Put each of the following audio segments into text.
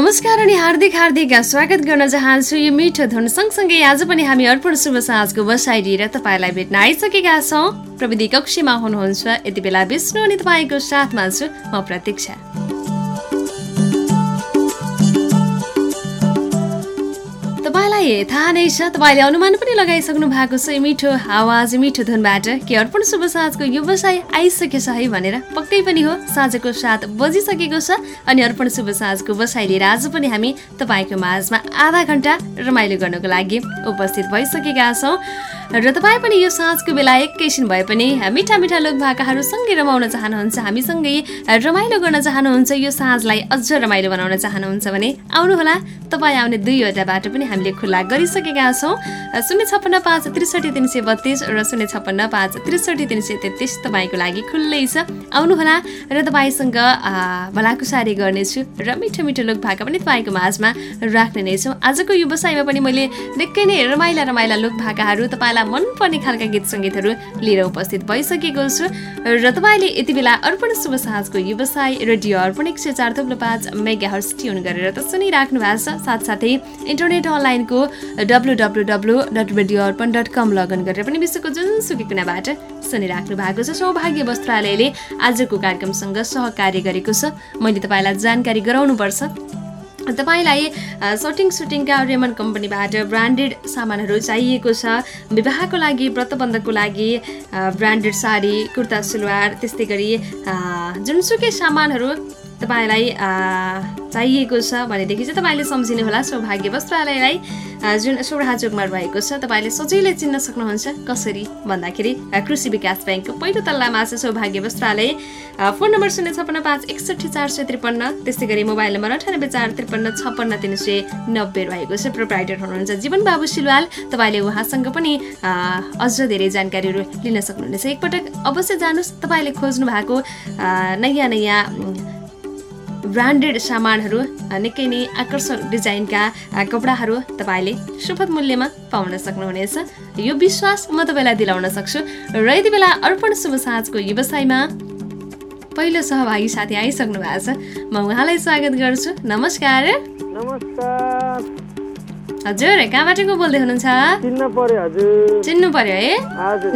नमस्कार अनि हार्दिक हार्दिक स्वागत गर्न चाहन्छु यो मिठो धुन। सँगसँगै आज पनि हामी अर्पण शुभ साँझको बसाइ लिएर तपाईँलाई भेट्न आइसकेका छौँ। प्रविधि कक्षीमा हुनुहुन्छ। यति बेला विष्णु अनि तपाईँको साथमा छु। म प्रतीक्षा। तपाईँलाई थाहा नै छ तपाईँले अनुमान पनि लगाइसक्नु भएको छ मिठो आवाज मिठो धुनबाट के अर्पण शुभ साँझको व्यवसाय आइसकेछ है भनेर। पक्कै पनि हो साँझको सात बजिसकेको छ अनि अर्पण शुभ साँझको बसाइ लिएर आज पनि हामी तपाईँको माझमा आधा घन्टा रमाइलो गर्नको लागि उपस्थित भइसकेका छौँ। र तपाईँ पनि यो साँझको बेला एकैछिन भए पनि मिठा मिठा लोक भाकाहरूसँगै रमाउन चाहनुहुन्छ हामीसँगै रमाइलो गर्न चाहनुहुन्छ यो साँझलाई अझ रमाइलो बनाउन चाहनुहुन्छ भने आउनुहोला। तपाईँ आउने दुईवटा बाटो पनि हामीले खुल्ला गरिसकेका छौँ। शून्य छप्पन्न पाँच त्रिसठी तिन सय बत्तिस र शून्य छप्पन्न पाँच त्रिसठी तिन सय तेत्तिस तपाईँको लागि खुल्लै छ। आउनुहोला र तपाईँसँग भलाकुसारी गर्नेछु र मिठो मिठो लोक भाका पनि तपाईँको माझमा राख्ने नै छौँ। आजको व्यवसायमा पनि मैले निकै नै रमाइला रमाइला लोक भाकाहरू तपाईँलाई मनपर्ने खालका गीत सङ्गीतहरू लिएर उपस्थित भइसकेको छु र तपाईँले यति बेला अर्पण शुभ साँझको व्यवसाय रेडियो अर्पण एक सय चार थुप्रो पाँच मेगा हर्स ट्युन गरेर त सुनिराख्नु भएको छ। साथसाथै इन्टरनेट अनलाइनको W W W dot radio Arpan dot com login गरेर पनि विश्वको जुनसुकै कुनाबाट सुनिराख्नु भएको छ। सौभाग्य वस्त्रालयले आजको कार्यक्रमसँग सहकार्य गरेको छ। मैले तपाईँलाई जानकारी गराउनुपर्छ। तपाईँलाई सटिङ सुटिङका रेमन कम्पनीबाट ब्रान्डेड सामानहरू चाहिएको छ। विवाहको लागि व्रतबन्धको लागि ब्रान्डेड साडी कुर्ता सुलवार त्यस्तै गरी जुनसुकै सामानहरू तपाईँलाई चाहिएको छ भनेदेखि चाहिँ तपाईँले सम्झिनुहोला सौभाग्य वस्त्रालयलाई जुन सौराहा चोकमा रहेको छ तपाईँले सजिलै चिन्न सक्नुहुन्छ। कसरी भन्दाखेरि कृषि विकास ब्याङ्कको पहिलो तल्लामा छ सौभाग्य वस्त्रालय फोन नम्बर शून्य छप्पन्न पाँच एकसठी चार सय त्रिपन्न त्यस्तै गरी मोबाइल नम्बर अन्ठानब्बे चार त्रिपन्न छप्पन्न तिन सय नब्बे रहेको छ। प्रोप्राइटर हुनुहुन्छ जीवन बाबु सिलवाल। तपाईँले उहाँसँग पनि अझ धेरै जानकारीहरू लिन सक्नुहुनेछ। एकपटक अवश्य जानुहोस्। तपाईँले खोज्नु भएको नयाँ नयाँ ब्रान्डेड सामानहरू निकै नै आकर्षक डिजाइनका कपडाहरू तपाईँले सुपथ मूल्यमा पाउन सक्नुहुनेछ। यो विश्वास म तपाईँलाई दिलाउन सक्छु। र यति बेला अर्पण शुभ साँझको व्यवसायमा पहिलो सहभागी साथी आइसक्नु भएको छ। म उहाँलाई स्वागत गर्छु। नमस्कार। हजुर कहाँबाट को बोल्दै हुनुहुन्छ? चिन्न पर्यो है?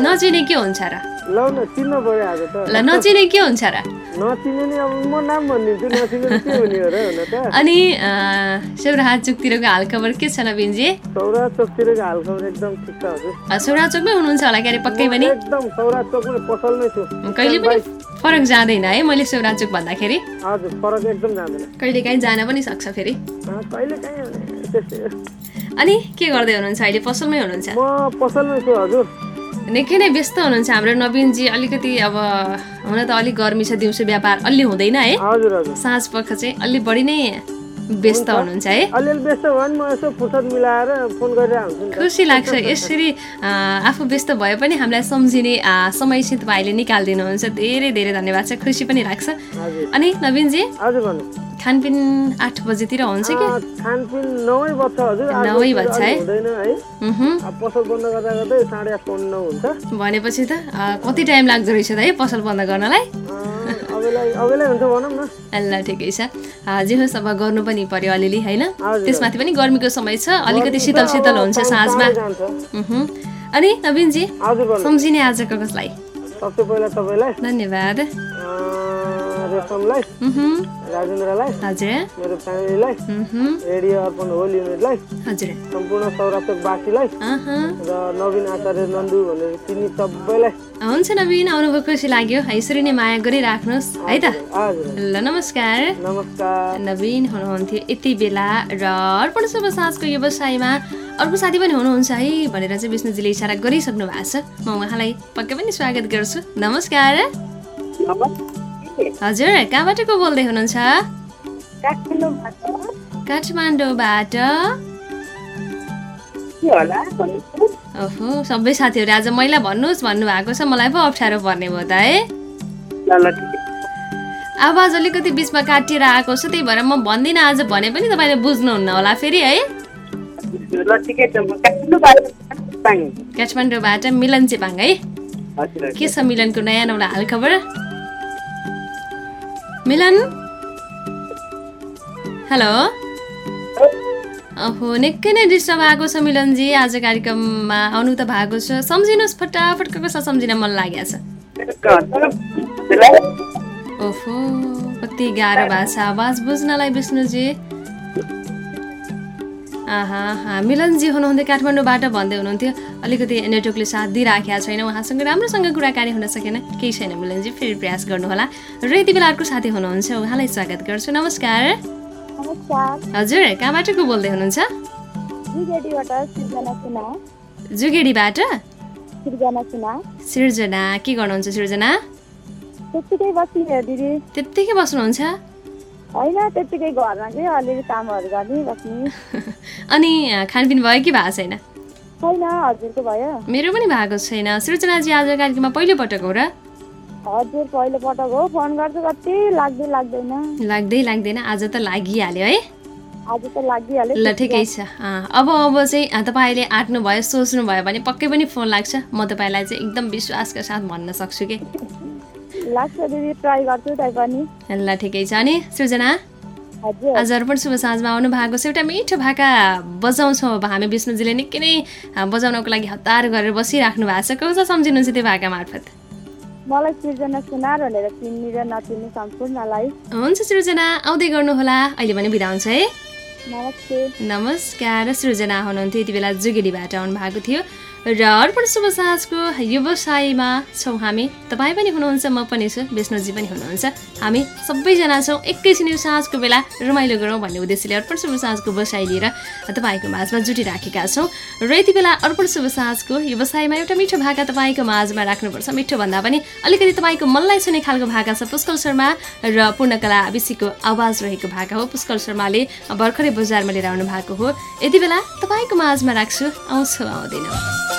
नचिने के हुन्छ र? ल न चिन्न पर्यो आज त। ल नचिने के हुन्छ र? नचिने नि अब म नाम भनिदिन्छु नचिने नि के हुने हो र हुन त? अनि शिवराज चोकतिरको हालखबर के छ नवीनजी? सौरा चोकतिरको हालखबर एकदम ठिक छ हजुर। सौरा चोकमै हुनुहुन्छ होला क्यारे पक्कै पनि? एकदम सौरा चोकमै पसलमै छु। कहिले पनि फरक जाँदैन है मैले शिवराज चोक भन्दाखेरि। हजुर फरक एकदम जाँदैन। कहिले काहीँ जान पनि सक्छ फेरि। कहिले काहीँ। अनि के गर्दै हुनुहुन्छ अहिले? पसलमै हुनुहुन्छ? म पसलमै छु हजुर। निकै नै व्यस्त हुनुहुन्छ हाम्रो नवीनजी। अलिकति अब हुन त अलिक गर्मी छ दिउँसो व्यापार अलि हुँदैन है? साँझ पख चाहिँ अलि बढी नै व्यस्त हुनुहुन्छ है? अलिअलि व्यस्त भयो भने म यसो फुर्सद मिलाएर फोन गरेर आउँछु नि त। खुसी लाग्छ। यसरी आफू व्यस्त भए पनि हामीलाई सम्झिने आ, समय चाहिँ तपाईँले निकालिदिनुहुन्छ। धेरै धेरै धन्यवाद छ। खुसी पनि लाग्छ। अनि नवीनजी? हजुर भन्नु। खानपिन आठ बजीतिर हुन्छ कि? खानपिन नौै बज्छ हजुर। आठ नौै बजीतिर बज्छ है? पसल बन्द गर्दा गर्दै साढे आठ हुन्छ। भनेपछि त कति टाइम लाग्दो रहेछ त है पसल बन्द गर्नलाई? ल ठिकै छ। जे होस् अब गर्नु पनि पर्यो अलिअलि होइन। त्यसमाथि पनि गर्मीको समय छ अलिकति शीतल शीतल हुन्छ साँझमा। अनि नवीनजी सम्झिने आजको कसलाई? सबसे पहिला तपाईँलाई। धन्यवाद। मह्म, राजेन्द्रलाई हजुर। मेरो फ्यामिलीलाई रेडियो अर्पण होल युनिटलाई हजुर। सम्पूर्ण सौराचकवासीलाई अहँ। र नवीन आचार्य नन्दु भनेर तिनी सबैलाई। हुन्छ नवीन आउनुभयो खुसी लाग्यो। यसरी नै माया गरिराख्नुहोस् है त? हजुर ल नमस्कार। नमस्कार। नवीन हुनुहुन्थ्यो यति बेला र अर्पण शुभ साँझको व्यवसायमा अर्को साथी पनि हुनुहुन्छ है भनेर चाहिँ विष्णुजीले इसारा गरिसक्नु भएको छ। म उहाँलाई पक्कै पनि स्वागत गर्छु। नमस्कार। हजुर कहाँबाट को बोल्दै हुनुहुन्छ? काठमाडौँबाट। ओहो सबै साथीहरू आज मैला भन्नुहोस् भन्नुभएको छ मलाई पो अप्ठ्यारो पर्ने भयो त है। आवाज अलिकति बिचमा काटिएर आएको छ त्यही भएर म भन्दिनँ आज भने पनि तपाईँले बुझ्नुहुन्न होला फेरि है। काठमाडौँबाट मिलन चेपाङ। है। के छ मिलनको नयाँ नौला हालखबर? मिलन हेलो ओहो निकै नै डिस्टर्ब आएको छ मिलनजी आज कार्यक्रममा आउनु त भएको छ सम्झिनुहोस् फटाफट कसलाई सम्झिन मन लागेको छ ओहो कति गाह्रो भएको छ आवाज बुझ्नलाई विष्णुजी आहा मिलनजी हुनुहुन्थ्यो काठमाडौँबाट भन्दै हुनुहुन्थ्यो अलिकति नेटवर्कले साथ दिइराखेको छैन उहाँसँग राम्रोसँग कुराकानी हुन सकेन। केही छैन मिलनजी फेरि प्रयास गर्नुहोला। र यति बेला अर्को साथी हुनुहुन्छ उहाँलाई स्वागत गर्छु। नमस्कार। हजुर कहाँबाट को बोल्दै हुनुहुन्छ? जुगेडीबाट सृजना के गर्नुहुन्छ दिदी। त्यत्तिकै बस्नुहुन्छ? होइन त्यत्तिकै घरमा चाहिँ अलिअलि कामहरू गर्ने बस्ने। अनि खानपिन भयो कि भएको छैन? छैन हजुरको भयो। मेरो पनि भएको छैन। सृजनाजी आज कार्यक्रममा पहिलोपटक हो र? हजुर पहिलोपटक हो। फोन गर्छु कति लाग्दै लाग्दैन। लाग्दै लाग्दैन। आज त लागिहाल्यो है। ल ठिकै छ। अब अब चाहिँ तपाईँले आँट्नुभयो सोच्नुभयो भने पक्कै पनि फोन लाग्छ। म तपाईँलाई चाहिँ एकदम विश्वासका साथ भन्न सक्छु कि? लाग्छ दिदी ट्राई गर्छु त्यही पनि। ल ठिकै छ अनि सृजना हजुर। आज अर्पण शुभ साँझमा आउनु भएको छ। एउटा मिठो भाका बजाउँछौँ अब हामी विष्णुजीले निकै नै बजाउनको लागि हतार गरेर बसिराख्नु भएको छ। कसलाई सम्झिनुहुन्छ त्यो भाका मार्फत? मलाई सृजना सुनार भनेर चिन्ने र नचिन्ने सम्पूर्णलाई। हुन्छ सृजना आउँदै गर्नुहोला। अहिले भने बिदा हुन्छ है। नमस्ते। नमस्कार। सृजना हुनुहुन्थ्यो यति बेला जुगेडीबाट आउनु भएको थियो। र अर्पण शुभ साँझको व्यवसायमा छौँ हामी। तपाईँ पनि हुनुहुन्छ म पनि छु विष्णुजी पनि हुनुहुन्छ। हामी सबैजना छौँ एकैछिन यो साँझको बेला रमाइलो गरौँ भन्ने उद्देश्यले अर्पण शुभ साँझको व्यवसाय लिएर तपाईँको माझमा जुटिराखेका छौँ। र यति बेला अर्पण शुभ साँझको व्यवसायमा एउटा मिठो भाका तपाईँको माझमा राख्नुपर्छ। मिठो भन्दा पनि अलिकति तपाईँको मनलाई छुने खालको भाका छ पुष्कल शर्मा र पूर्णकला विषीको आवाज रहेको भाका हो। पुष्कल शर्माले भर्खरै बजारमा लिएर आउनु भएको हो। यति बेला तपाईँको माझमा राख्छु। आउँछु आउँदैन।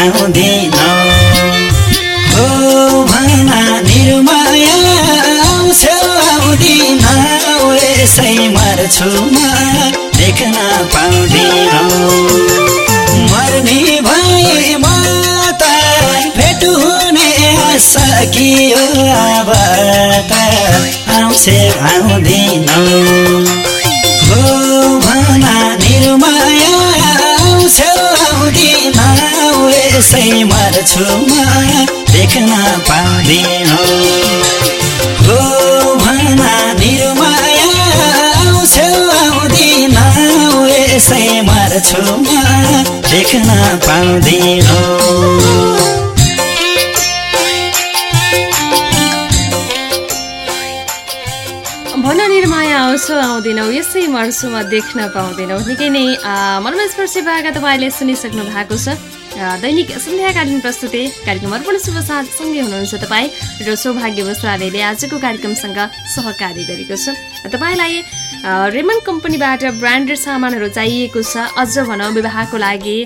आउँदिन। हो भना निर्माया आउँछौ आउँदिन। यसै मर्छु म देख्न पाउँदिन। मर्ने भए म त भेट हुने सकियो अब त आउँछे आउँदिन। हो भना निर्माया त्यसै मर्छु माया देख्न पाउँदिन हो। भना निरुमाया आउँदिन यसै मर्छु माया देख्न पाउँदिन भन निर्माया आउँछौ आउँदैनौ यसै मर्सुमा देख्न पाउँदैनौ निकै नै मनमा सेवाका भाका तपाईँले सुनिसक्नु भएको छ। दैनिक सन्ध्याकालीन प्रस्तुति कार्यक्रम अर्पण शुभ साँझसँगै हुनुहुन्छ तपाईँ र सौभाग्य वस्त्रालयले आजको कार्यक्रमसँग सहकारी गरेको छ। तपाईँलाई रेमन कम्पनीबाट ब्रान्डेड सामानहरू चाहिएको छ। अझ भनौँ विवाहको लागि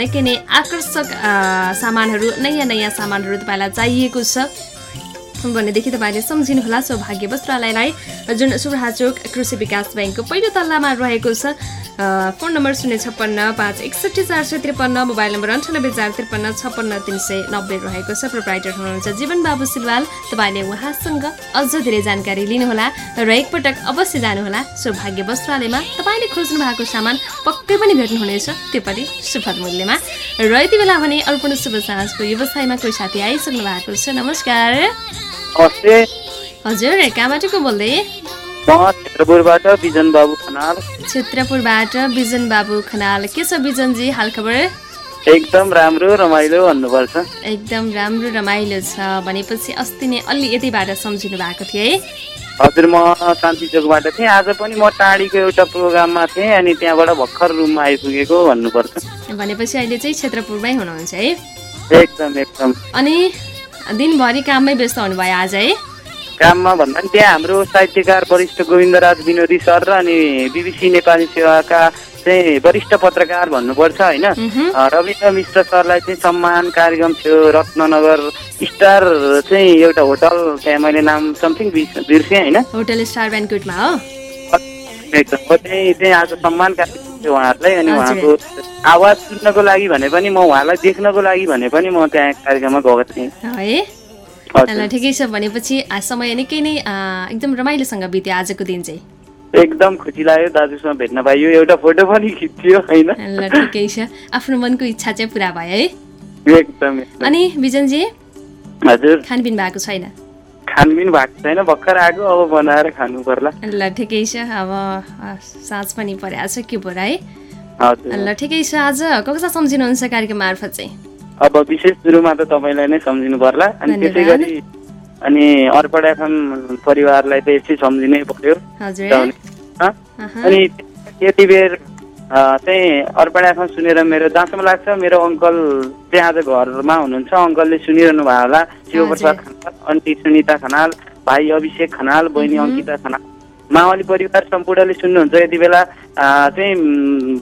निकै नै आकर्षक सामानहरू नयाँ नयाँ सामानहरू तपाईँलाई चाहिएको छ। भनेदेखि तपाईँले सम्झिनुहोला। सौभाग्य वस्त्रालयलाई जुन सुब्राचोक कृषि विकास ब्याङ्कको पहिलो तल्लामा रहेको छ फोन नम्बर शून्य छप्पन्न पाँच एकसट्ठी चार सय त्रिपन्न मोबाइल नम्बर अन्ठानब्बे चार त्रिपन्न छप्पन्न तिन सय नब्बे रहेको छ। प्रोप्राइटर हुनुहुन्छ जीवन बाबु सिलवाल। तपाईँले उहाँसँग अझ धेरै जानकारी लिनुहोला र एकपटक अवश्य जानुहोला। सौभाग्य वस्त्रालयमा तपाईँले खोज्नु भएको सामान पक्कै पनि भेट्नुहुनेछ। त्यो पनि सुपथ मूल्यमा। र यति बेला भने अर्पण शुभ साँझको व्यवसायमा कोही साथी आइसक्नु भएको छ। नमस्कार। नमस्ते। हजुर कहाँबाट को बोल्दै? क्षेत्रपुरबाट बिजन बाबु खनाल। क्षेत्रपुरबाट बिजन बाबु खनाल। के छ बिजनजी हालखबर एकदम राम्रो रमाइलो भन्नुपर्छ। एकदम राम्रो रमाइलो छ। भनेपछि अस्ति नै अलि यतिबाट सम्झिनु भएको थियो है। हजुर म शान्ति चोकबाट थिएँ। आज पनि म टाढीको एउटा प्रोग्राममा थिएँ अनि त्यहाँबाट भर्खर रुममा आइपुगेको भन्नुपर्छ। भनेपछि अहिले चाहिँ क्षेत्रपुरमै हुनुहुन्छ है। एकदम एकदम। अनि दिनभरि काममै व्यस्त हुनुभयो आज है? काममा भन्दा पनि त्यहाँ हाम्रो साहित्यकार वरिष्ठ गोविन्दराज विनोदी सर र अनि बिबिसी नेपाली सेवाका चाहिँ वरिष्ठ पत्रकार भन्नुपर्छ होइन? रविन्द्र मिश्र सरलाई चाहिँ सम्मान कार्यक्रम थियो रत्ननगर स्टार चाहिँ एउटा होटल त्यहाँ मैले नाम समथिङ बिर्सेँ होइन? होटल स्टार ब्याङ्कुटमा हो? एकदम। हो त्यही त्यही आज सम्मान कार्यक्रम थियो उहाँहरूलाई अनि। उहाँको आवाज सुन्नको लागि भने पनि म उहाँलाई देख्नको लागि भने पनि म त्यहाँ कार्यक्रममा गएको थिएँ। है? ल ठिकै छ भनेपछि समय निकै नै एकदम रमाइलोसँग बित्यो आजको दिन चाहिँ। एकदम खुसी लाग्यो दाजुसँग भेट्न पाइयो। एउटा फोटो पनि खिच्यो होइन? ल ठिकै छ। आफ्नो मनको इच्छा चाहिँ पुरा भयो है। एकदम एकदम। अनि बिजनजी? हजुर। खानपिन भएको छैन? खानपिन भएको छैन भर्खर आएको अब बनाएर खानु पर्ला। ल ठिकै छ अब साँझ पनि परेको छ के भयो है? ल ठिकै छ आज कसलाई सम्झिनुहुन्छ कार्यक्रम मार्फत चाहिँ? अब विशेष सुरुमा त तपाईँलाई नै सम्झिनु पर्ला अनि त्यसै। गरी अनि अर्पण एफएम परिवारलाई त यसै सम्झिनै पर्यो। हजुर। हँ? अहँ। अनि यति बेर चाहिँ अर्पण एफएम सुनेर मेरो जहाँसम्म लाग्छ मेरो अङ्कल चाहिँ आज घरमा हुनुहुन्छ। अङ्कलले सुनिरहनु भयो होला। शिवप्रसाद खनाल अन्टी सुनिता खनाल भाइ अभिषेक खनाल बहिनी अङ्किता खनाल। मावली परिवार सम्पूर्णले सुन्नुहुन्छ। यति बेला चाहिँ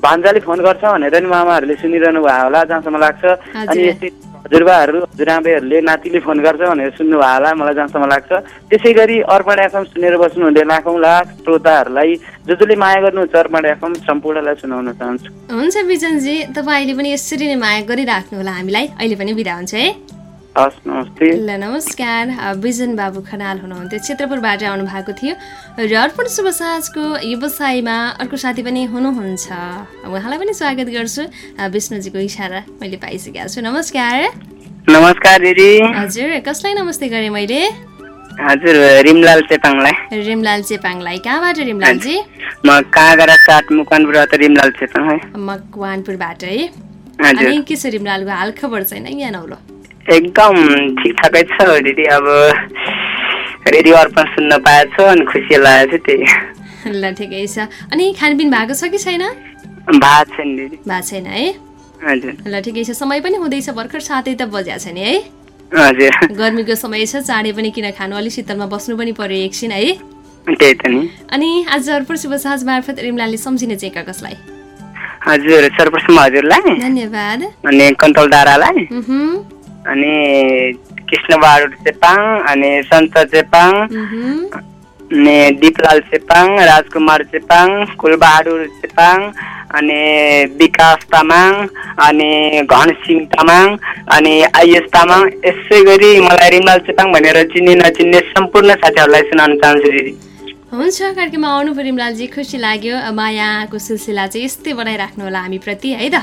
भान्जाले फोन गर्छ भनेर नि मामाहरूले सुनिरहनु भयो होला। जहाँसम्म लाग्छ। अनि यस्तै हजुरबाहरू हजुरआमेहरूले नातिले फोन गर्छ भनेर सुन्नु भयो होला मलाई जहाँसम्म लाग्छ। त्यसै गरी अर्पण एफएम सुनेर बस्नुहुने लाखौँ लाख श्रोताहरूलाई जो जसले माया गर्नुहुन्छ अर्पण एफएम सम्पूर्णलाई सुनाउन चाहन्छु। हुन्छ बिजनजी तपाईँले पनि यसरी नै माया गरिराख्नु होला हामीलाई। अहिले पनि बिदा हुन्छ है। हस् नमस्ते ल नमस्कार। बिजन बाबु खनाल हुनुहुन्थ्यो। क्षेत्रपुरबाट आउनु भएको थियो। र अर्पण शुभ साँझको व्यवसायमा अर्को साथी पनि हुनुहुन्छ। उहाँलाई पनि स्वागत गर्छु। विष्णुजीको इसारा मैले पाइसकेको छु। नमस्कार। नमस्कार दिदी। हजुर कसलाई नमस्ते गरेँ मैले? हजुर रिमलाल चेपाङलाई। रिमलाल चेपाङलाई। कहाँबाट रिमलालजी? म काँगरा सात मुकनपुरबाट रिमलाल चेपाङ है। मकवानपुरबाट। है अनि के छ रिमलालको हाल खबर छैन यहाँ नौलो? एकदम ठिकठाकै छ दिदी। अब रेडियो अर्पण सुन्न पाएको छु अनि खुसी लागेको छ त्यही। ल ठिकै छ। अनि खानपिन भएको छ कि छैन? भात छ नि दिदी। भएको छैन है? हजुर। ल ठिकै छ। समय पनि हुँदैछ भर्खर सातै त बज्या छ नि है? हजुर। गर्मीको समय छ चाँडै पनि किन खानु? अलिक शीतलमा बस्नु पनि पर्यो एकछिन है? त्यही त नि। अनि आज अर्पण शुभ साँझ मार्फत रिमलालले सम्झिने चाहिँ का कसलाई? हजुर सर्वप्रथम हजुरलाई। धन्यवाद। अनि कन्ट्रोल दारालाई। अनि कृष्ण बहादुर चेपाङ अनि सन्त चेपाङ अनि दिपलाल चेपाङ राजकुमार चेपाङ कुलबहादुर चेपाङ अनि विकास तामाङ अनि घनसिंह तामाङ अनि आयुष तामाङ यसै गरी मलाई रिमलाल चेपाङ भनेर चिन्ने नचिन्ने सम्पूर्ण साथीहरूलाई सुनाउन चाहन्छु दिदी हुन्छ कार्यक्रममा आउनु पऱ्यो रिमलालजी खुसी लाग्यो। मायाको सिलसिला चाहिँ यस्तै बनाइराख्नु होला हामीप्रति है त?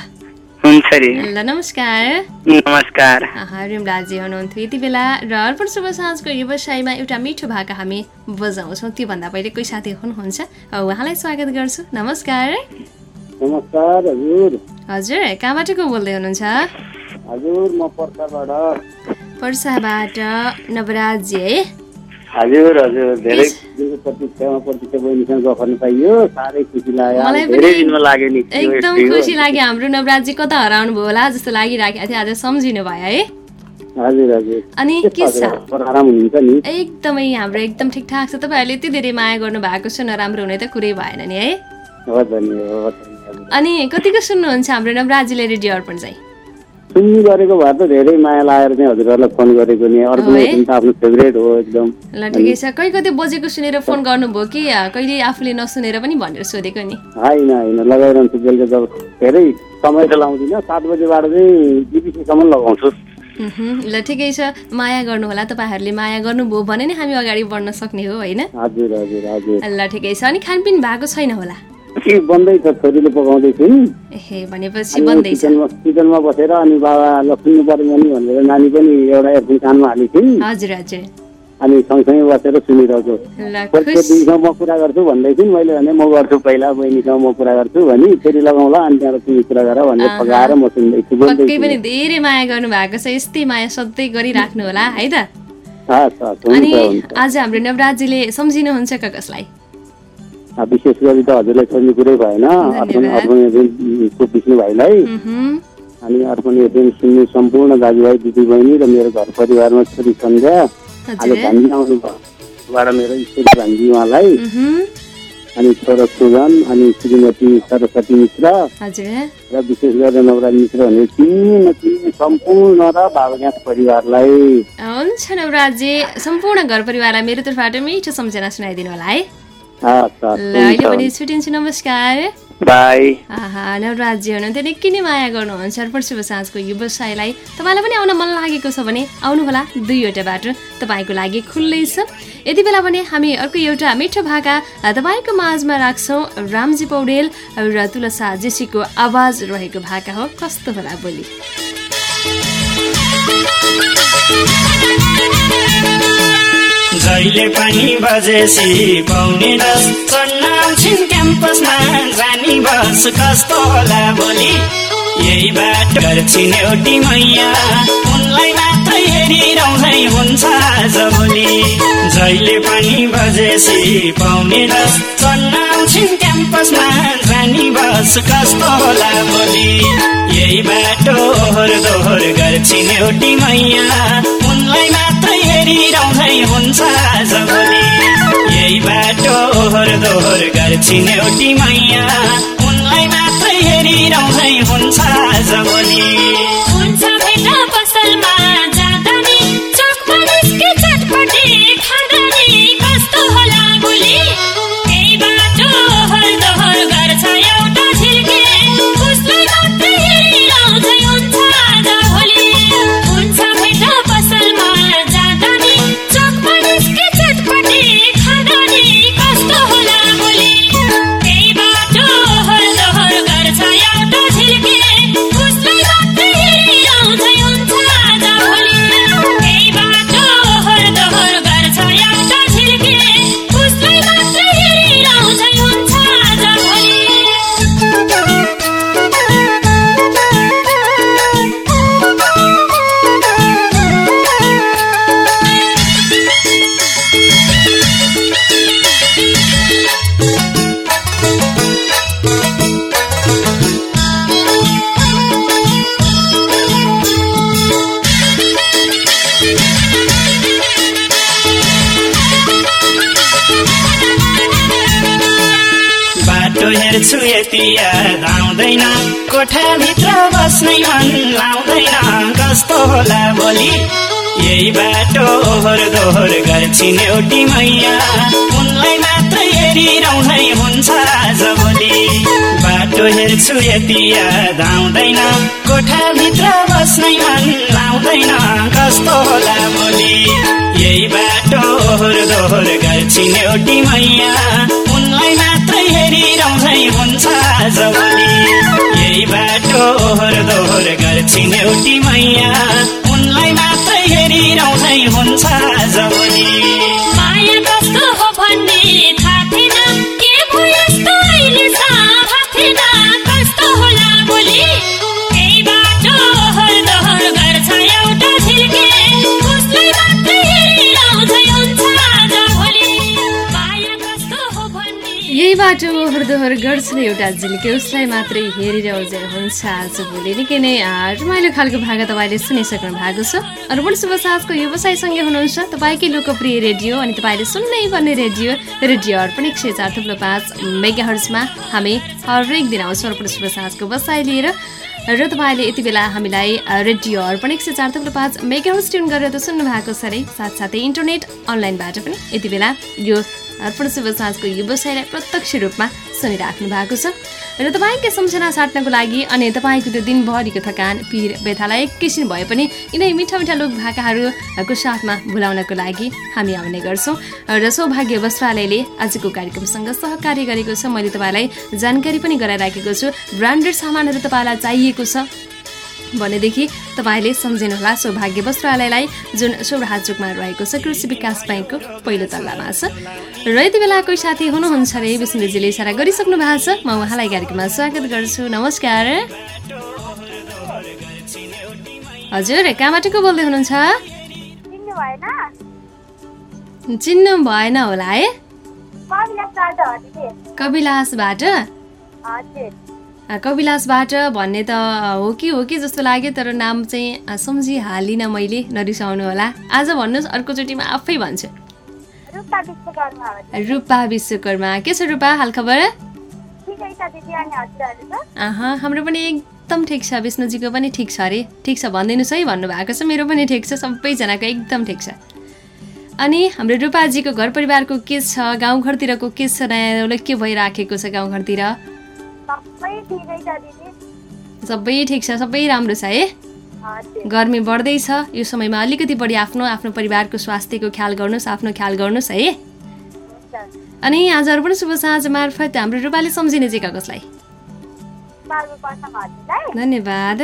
हुन्छ ल नमस्कार। नमस्कार। आहा, रिमलालजी हुनुहुन्थ्यो यति बेला र अर्पण शुभ साँझको व्यवसायमा एउटा मिठो भाका हामी बजाउँछौँ। त्योभन्दा पहिले कोही साथी हुनुहुन्छ उहाँलाई स्वागत गर्छु। नमस्कार। नमस्कार हजुर। हजुर कहाँबाट को बोल्दै हुनुहुन्छ? हजुर म पर्साबाट। पर्साबाट नवराजी है? हजुर हजुर धेरै प्रतीक्षामा प्रतीक्षा बहिनीसँग गफ गर्न पाइयो। साह्रै खुसी लाग्यो। धेरै दिनमा लाग्यो नि एकदम। खुसी लाग्यो हाम्रो नवराजी कता हराउनु भयो होला जस्तो लागिराखेको थियो। आज सम्झिनु भयो है। हजुर हजुर। अनि के छ? एकदमै हाम्रो एकदम ठिकठाक छ। तपाईँहरूले यति धेरै माया गर्नु भएको छ नराम्रो हुने त कुरै भएन नि है। अनि कतिको सुन्नुहुन्छ हाम्रो नवराजीले रेडियो अर्पण चाहिँ? सुन्नु गरेको भए त धेरै माया लागेर चाहिँ हजुरहरूलाई फोन गरेको नि। अर्को त आफ्नो फेभरेट हो एकदम। ल ठिकै छ। कहीँ कति बजेको सुनेर फोन गर्नुभयो कि? कहिले आफूले नसुनेर पनि भनेर सोधेको नि। होइन होइन। लगाइरहन्छु बेलुका जब। धेरै समय त लाउँदिनँ। सात बजीबाट चाहिँ बिबिसीसम्म लगाउँछु। ल ठिकै छ। माया गर्नु होला तपाईँहरूले माया गर्नुभयो भने नै हामी अगाडि बढ्न सक्ने हो होइन? हजुर हजुर हजुर। ल ठिकै छ। अनि खानपिन भएको छैन होला? बन्दैछ छोरीले पकाउँदैछु किचनमा बसेर अनि बाबा ल सुन्नु पर्यो नि भनेर नानी पनि एउटा एयरफोन कानमा हालेको हजुर अनि सँगसँगै बसेर सुनिरहेको दिदीसँग म कुरा गर्छु भन्दै थिइन् मैले भने म गर्छु पहिला बहिनीसँग म कुरा गर्छु भने फेरि लगाउँला अनि त्यहाँबाट तिमी कुरा गर भनेर। पकाएर म सुन्दैछु पनि धेरै माया गर्नु भएको छ यस्तै माया सधैँ गरिराख्नु होला है त? अनि आज हाम्रो नवराजीले सम्झिनुहुन्छ कसलाई? विशेष गरी त हजुरलाई छोड्ने कुरै भएन। अर्पण। अर्पण एफएमको विष्णु भाइलाई अनि अर्पण एफएम सुन्ने सम्पूर्ण दाजुभाइ दिदीबहिनी र मेरो घर परिवारमा छोरी सन्ध्या। आज भान्जी आउनु भएबाट मेरो स्त्री भान्जी उहाँलाई। उहुँ, अनि छोरा सुजन अनि श्रीमती सरस्वती मिश्र। र विशेष गरेर नवराज मिश्र भने तिन तिन सम्पूर्ण र बाबुग्यास परिवारलाई। हुन्छ नवराजी सम्पूर्ण घर परिवारलाई मेरो तर्फबाट मिठो सम्झना सुनाइदिनु होला है। अहिले पनि छुट्टिन्छु नमस्कार। नवराजी हुनुहुन्थ्यो निकै नै माया गर्नुहुन्छ। अर्पण शुभ साँझको व्यवसायलाई तपाईँलाई पनि आउन मन लागेको छ भने आउनुहोला दुईवटा बाटो। तपाईँको लागि खुल्लै छ। यति बेला भने हामी अर्को एउटा मिठो भाका तपाईँको माझमा राख्छौँ रामजी पौडेल र तुलसा जेसीको आवाज रहेको भाका हो कस्तो होला बोली। जहिले पनि बजेसी पाउने चढ्नाउँछिन् क्याम्पसमा जानी बस कस्तो होला भोलि? यही बाटो गर्छिन् एउटी मैया। उनलाई मात्रै हेरिरहँदै हुन्छ आज भोलि। जहिले पनि बजेसी पाउने दस चढ्नाउँछिन् क्याम्पसमा जानी बस कस्तो होला भोलि? यही बाटो ओहोर दोहोर गर्छिन् एउटी मैया। मात्रै हेरिरहँदै हुन्छ आज भोलि यही बाटो ओहोर दोहोर गर्छिन् एउटी मैया। उनलाई मात्रै हेरिरहँदै हुन्छ आज बाटो हेर्छु यति याद आउँदैन। कोठाभित्र बस्नै मन लाउँदैन। कस्तो होला भोलि यही बाटो ओहोर दोहोर गर्छिन् एउटी मैया। उनलाई मात्रै हेरिरहँदै हुन्छ आज भोलि बाटो हेर्छु यति याद आउँदैन। कोठाभित्र बस्नै मन लाउँदैन। कस्तो होला भोलि यही बाटो ओहोर दोहोर गर्छिन् एउटी मैया। उनलाई हेरिरहँदै हुन्छ आज भोलि यही बाटो दोहोर गर्छिन् एउटी मैया। उनलाई मात्रै हेरिरहँदै हुन्छ आज बाटो ओहोर दोहोर गर्छु एउटा झिल्के उसलाई मात्रै हेरेर हुन्छ। आज भोलि निकै नै रमाइलो खालको भाग तपाईँले सुनिसक्नु भएको छ। अरू पनि शुभ साँझको व्यवसायसँगै हुनुहुन्छ तपाईँकै लोकप्रिय रेडियो अनि तपाईँले सुन्नै पर्ने रेडियो रेडियो अर्पण एक सय चार थुप्रो पाँच मेगा हर्समा हामी हरेक दिन आउँछौँ अर्पण शुभ साँझको बसाइ लिएर। र तपाईँले यति बेला हामीलाई रेडियो अर्पण एक सय चार थुप्रो पाँच मेगा हर्स ट्युन गरेर त सुन्नु भएको छ अरे। साथसाथै इन्टरनेट अनलाइनबाट पनि यति बेला यो अर्पण शुभ साँझको व्यवसायलाई प्रत्यक्ष रूपमा सुनिराख्नु भएको छ। र तपाईँकै सम्झना साट्नको लागि अनि तपाईँको त्यो दिनभरिको थकान पिर व्यथालाई एकैछिन भए पनि यिनै मिठा मिठा लोक भाकाहरूको साथमा भुलाउनको लागि हामी आउने गर्छौँ। र सौभाग्य वस्त्रालयले आजको कार्यक्रमसँग सहकार्य गरेको छ। मैले तपाईँलाई जानकारी पनि गराइराखेको छु। ब्रान्डेड सामानहरू तपाईँलाई चाहिएको छ। भनेदेखि तपाईँले सम्झिनुहोला सौभाग्य वस्त्रालयलाई जुन सौराहा चोकमा रहेको छ कृषि विकास ब्याङ्कको पहिलो तल्लामा छ। र यति बेला कोही साथी हुनुहुन्छ अरे विष्णुजीले इसारा गरिसक्नु भएको छ। म उहाँलाई कार्यक्रममा स्वागत गर्छु। नमस्कार। हजुर कहाँबाट को बोल्दै हुनुहुन्छ? चिन्नु भएन। होला है। कविलासबाट कविलासबाट भन्ने त हो कि हो कि जस्तो लाग्यो तर नाम चाहिँ सम्झिहालिनँ मैले नरिसाउनु होला। आज भन्नुहोस् अर्कोचोटिमा आफै भन्छु। रूपा विश्वकर्मा के छ रूपा हालखबर हाम्रो पनि एकदम ठिक छ। विष्णुजीको पनि ठिक छ अरे। ठिक छ भनिदिनुहोस् है भन्नुभएको छ। मेरो पनि ठिक छ सबैजनाको एकदम ठिक छ। अनि हाम्रो रूपाजीको घर परिवारको के छ? गाउँघरतिरको के छ? नयाँ के भइराखेको छ गाउँघरतिर? सबै ठिकै छ सबै राम्रो छ है। गर्मी बढ्दैछ यो समयमा अलिकति बढी आफ्नो आफ्नो परिवारको स्वास्थ्यको ख्याल गर्नुहोस् आफ्नो ख्याल गर्नुहोस् है। अनि आजहरू पनि शुभ साँझ मार्फत हाम्रो रूपाले सम्झिने चाहिँ कसलाई धन्यवाद।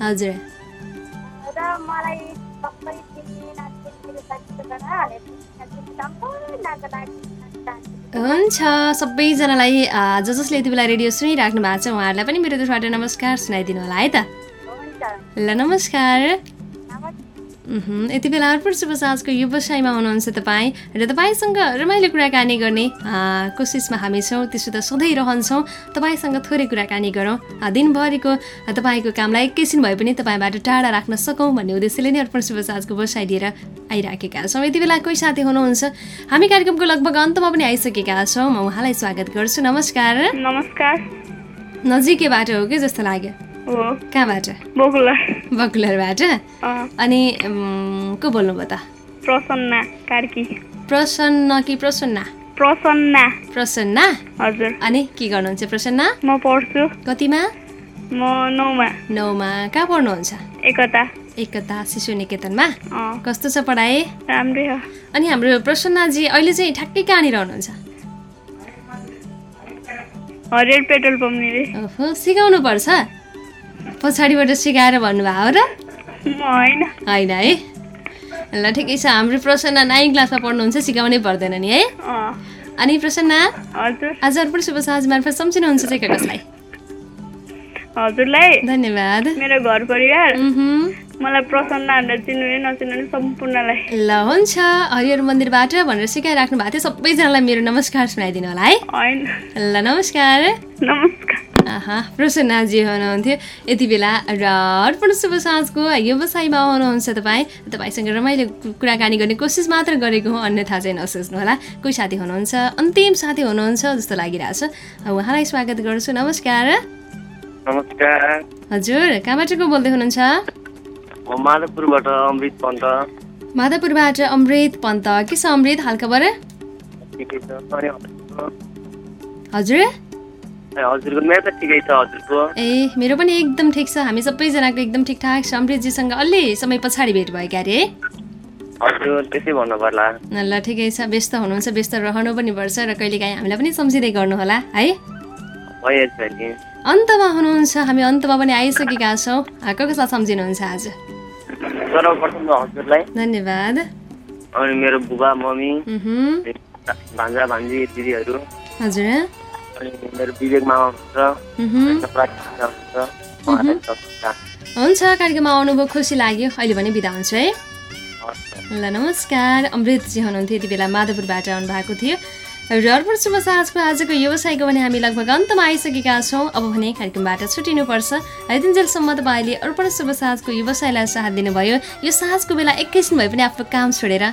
हजुर। मलाई सबै। हुन्छ सबैजनालाई ज जसले यति बेला रेडियो सुनिराख्नु भएको छ उहाँहरूलाई पनि मेरो तर्फबाट नमस्कार सुनाइदिनु होला है त। ल नमस्कार। यति बेला अर्पण शुभ साँझको व्यवसायमा हुनुहुन्छ तपाईँ र तपाईँसँग रमाइलो कुराकानी गर्ने कोसिसमा हामी छौँ त्यसो त सधैँ रहन्छौँ। तपाईँसँग थोरै कुराकानी गरौँ। दिनभरिको तपाईँको कामलाई एकैछिन भए पनि तपाईँबाट टाढा राख्न सकौँ भन्ने उद्देश्यले नै अर्पण शुभ साँझको व्यवसाय लिएर आइराखेका छौँ। यति बेला कोही साथी हुनुहुन्छ? हामी कार्यक्रमको लगभग अन्तमा पनि आइसकेका छौँ। म उहाँलाई स्वागत गर्छु। नमस्कार। नमस्कार। नजिकैबाट हो कि जस्तो लाग्यो? कहाँबाट बकुला बकुलरबाट अनि को बोल्नुभयो त? प्रसन्ना कार्की। प्रसन्न कि प्रसन्ना? प्रसन्ना। प्रसन्ना? हजुर। अनि के गर्नुहुन्छ प्रसन्ना? म पढ्छु। कतिमा? म नौमा। नौमा। कहाँ पढ्नुहुन्छ? एकता। एकता शिशु निकेतनमा कस्तो छ पढाइ? राम्रै हो। अनि हाम्रो प्रसन्नाजी अहिले चाहिँ ठ्याक्कै कहाँनिर हुनुहुन्छ? हरियर पेट्रोल पम्प ओहो सिकाउनु पर्छ? पछाडिबाट सिकाएर भन्नुभयो हो र? होइन। है? ल ठिकै छ। हाम्रो प्रसन्ना नाइन क्लासमा पढ्नुहुन्छ सिकाउनै पर्दैन नि है? अनि प्रसन्ना? आज पनि शुभ साँझ मार्फत सम्झिनुहुन्छ चाहिँ कसलाई? हजुरलाई। धन्यवाद। मेरो घर परिवार। मलाई प्रसन्ना भनेर चिन्नु नचिन्नु सम्पूर्णलाई। ल हुन्छ। हरिहर मन्दिरबाट भनेर सिकाइराख्नु भएको थियो। सबैजनालाई मेरो नमस्कार सुनाइदिनु होला है? ल नमस्कार। नमस्कार। आहा। प्रसन्नाजी हुनुहुन्थ्यो। यति बेला र अर्पण शुभ साँझको व्यवसायमा हुनुहुन्छ तपाईँ। तपाईँसँग रमाइलो कुराकानी गर्ने कोसिस मात्र गरेको हो अन्यथा चाहिँ नसोच्नु होला कोही साथी हुनुहुन्छ अन्तिम साथी हुनुहुन्छ जस्तो लागिरहेछ। उहाँलाई स्वागत गर्छु। नमस्कार। नमस्कार। हजुर कहाँबाट को बोल्दै हुनुहुन्छ? माधवपुरबाट अमृत पन्त। माधवपुरबाट अमृत पन्त। के छ अमृत हालखबर? हजुर। ए, मेरो पनि एकदम ठिक छ। हामी सबैजनाको एकदम ठिकठाक छ। अमृतजीसँग अलि समय पछाडि भेट भयो भन्नु पर्ला। ल ठिकै छ। व्यस्त हुनुहुन्छ व्यस्त रहनु पनि पर्छ र कहिलेकाहीँ हामीलाई पनि सम्झिँदै गर्नुहोला है? अन्तमा हुनुहुन्छ। हामी अन्तमा पनि आइसकेका छौँ। को कसलाई सम्झिनुहुन्छ आज? सर्वप्रथम हजुरलाई। धन्यवाद। अनि मेरो बुबा मम्मी भान्जा भान्जी दिदीहरू। हजुर। अनि मेरो विवेक मामा हुनुहुन्छ उहुँ, सप्राज भान्जा हुनुहुन्छ उहाँलाई सब हुन्छ कार्यक्रममा आउनुभयो खुसी लाग्यो। अहिले भने बिदा हुन्छ है। ल नमस्कार। अमृतजी हुनुहुन्थ्यो यति बेला माधवपुरबाट आउनु भएको थियो। र अर्पण शुभ साँझको आजको व्यवसायको भने हामी लगभग अन्तमा आइसकेका छौँ। अब भने कार्यक्रमबाट छुटिनुपर्छ। यतिन्जेलसम्म तपाईँले अर्पण शुभ साँझको व्यवसायलाई साथ दिनुभयो। यो साँझको बेला एकैछिन भए पनि आफ्नो काम छोडेर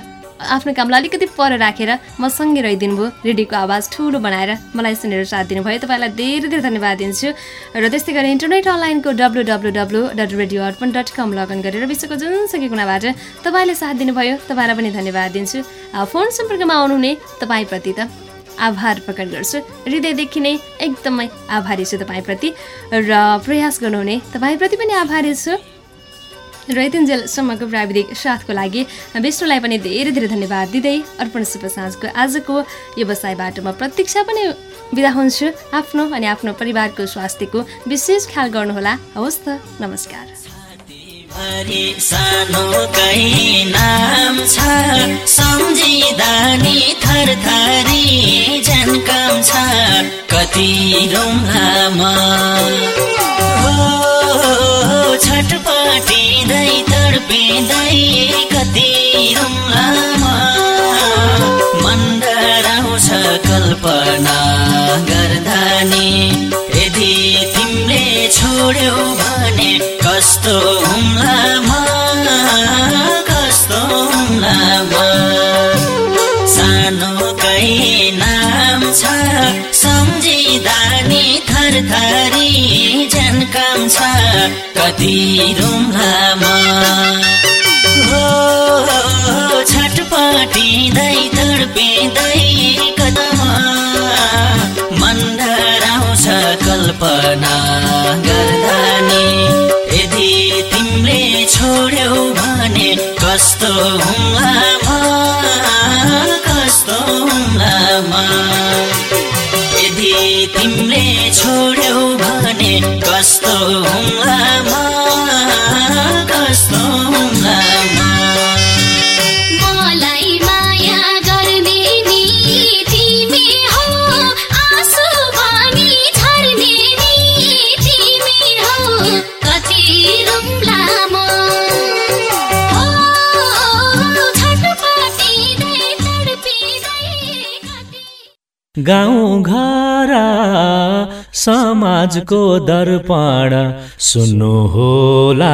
आफ्नो कामलाई अलिकति पर राखेर म सँगै रहिदिनु भयो। रेडियोको आवाज ठुलो बनाएर मलाई सुनेर साथ दिनुभयो। तपाईँलाई धेरै धेरै धन्यवाद दिन्छु। र त्यस्तै गरी इन्टरनेट अनलाइनको W W W dot radio Arpan dot com login गरेर विश्वको जुनसुकै कुनाबाट तपाईँले साथ दिनुभयो। तपाईँलाई पनि धन्यवाद दिन्छु। फोन सम्पर्कमा आउनुहुने तपाईँप्रति त आभार प्रकट गर्छु। हृदयदेखि नै एकदमै आभारी छु तपाईँप्रति। र प्रयास गर्नुहुने तपाईँप्रति पनि आभारी छु। र यतिन्जेलसम्मको प्राविधिक साथको लागि विष्णुलाई पनि धेरै धेरै धन्यवाद दिँदै अर्पण शुभ साँझको आजको व्यवसायबाट म प्रतीक्षा पनि बिदा हुन्छु। आफ्नो अनि आफ्नो परिवारको स्वास्थ्यको विशेष ख्याल गर्नुहोला। हवस् त नमस्कार। भरि सानो कै नाम छ सम्झिँदा नि थरथरी झन्कम छ कति कति रुम्लामा मन कल्पना गर्दा नि यदि तिमीले छोड्यौ भने कस्तो हुम्लामा? कस्तो हुम्लामा? सानो कै थरथरी झन्कम छ कति रुम्लामा हो छटपटिँदै तडपिँदै कदमा। मन डराउँछ कल्पना गर्दा यदि तिमीले छोड्यौ भने कस्तो हुम्लामा तिमीले छोड्यौ भने कस्तो कस्तो हुम्लामा मलाई माया गर्ने नि तिमी हो। आँसु भनी झर्ने नि तिमी हो। कति रुम्लामा हो छटपटिँदै तडपिँदै कति गाउँ घर समाजको दर्पण सुन्नु होला